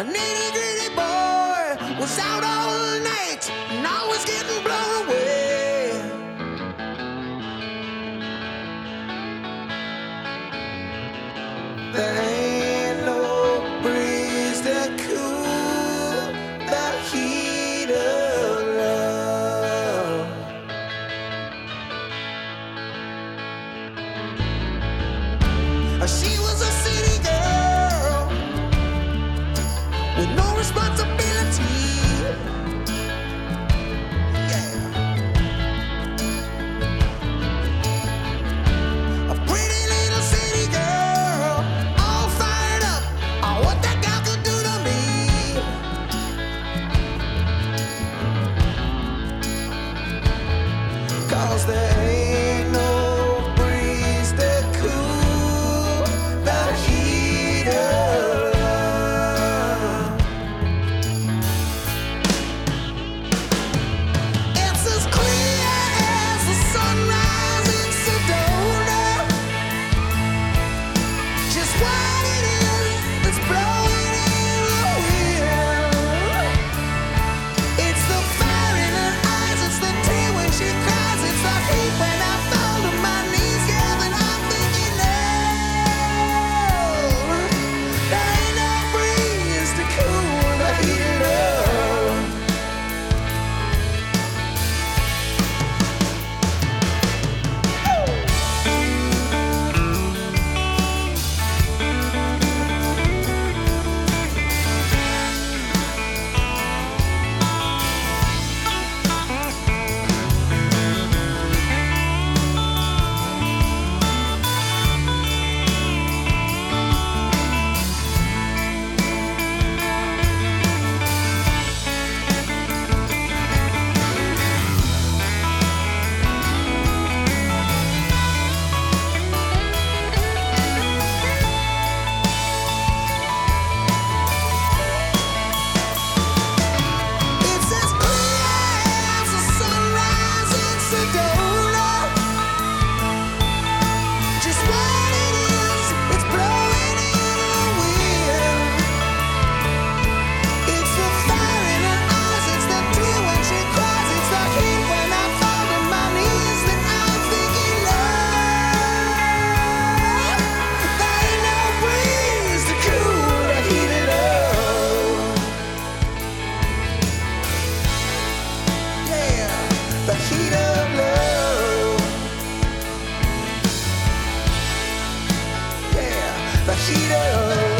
A nitty gritty boy was out all night and always getting blown away. In Bashiro.